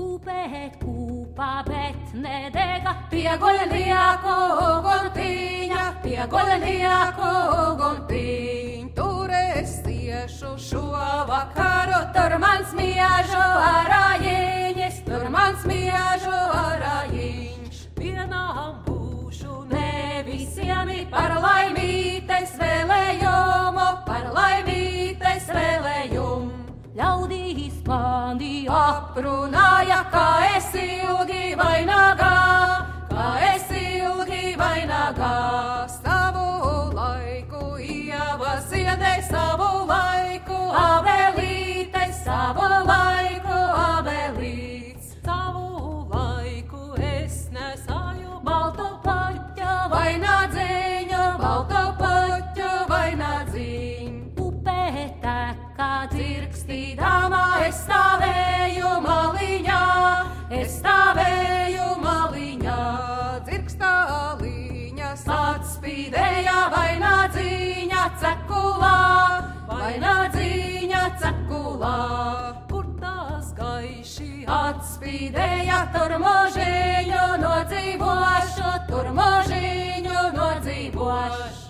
Kūpēt kūpā, bet nedega. Pieguļnieku guntiņa, pieguļnieku guntiņa. Tur es tiešu šo vakaru, tur man smiežu arājiņas, tur man smiežu arājiņš. Vienām būšu ne visiem par laimītes Ļaudīs mani aprunāja, kā es ilgi vainagā, kā es ilgi vainagā. Savu laiku ieva ziedē, es stāvēju maliņā, dzirkstāliņas atspīdēja vai nādzīņa cekulā, vai nādzīņa cekulā. kur tās gaiši Atspīdēja tur mūžiņu nodzīvošu, tur mūžiņu nodzīvošu.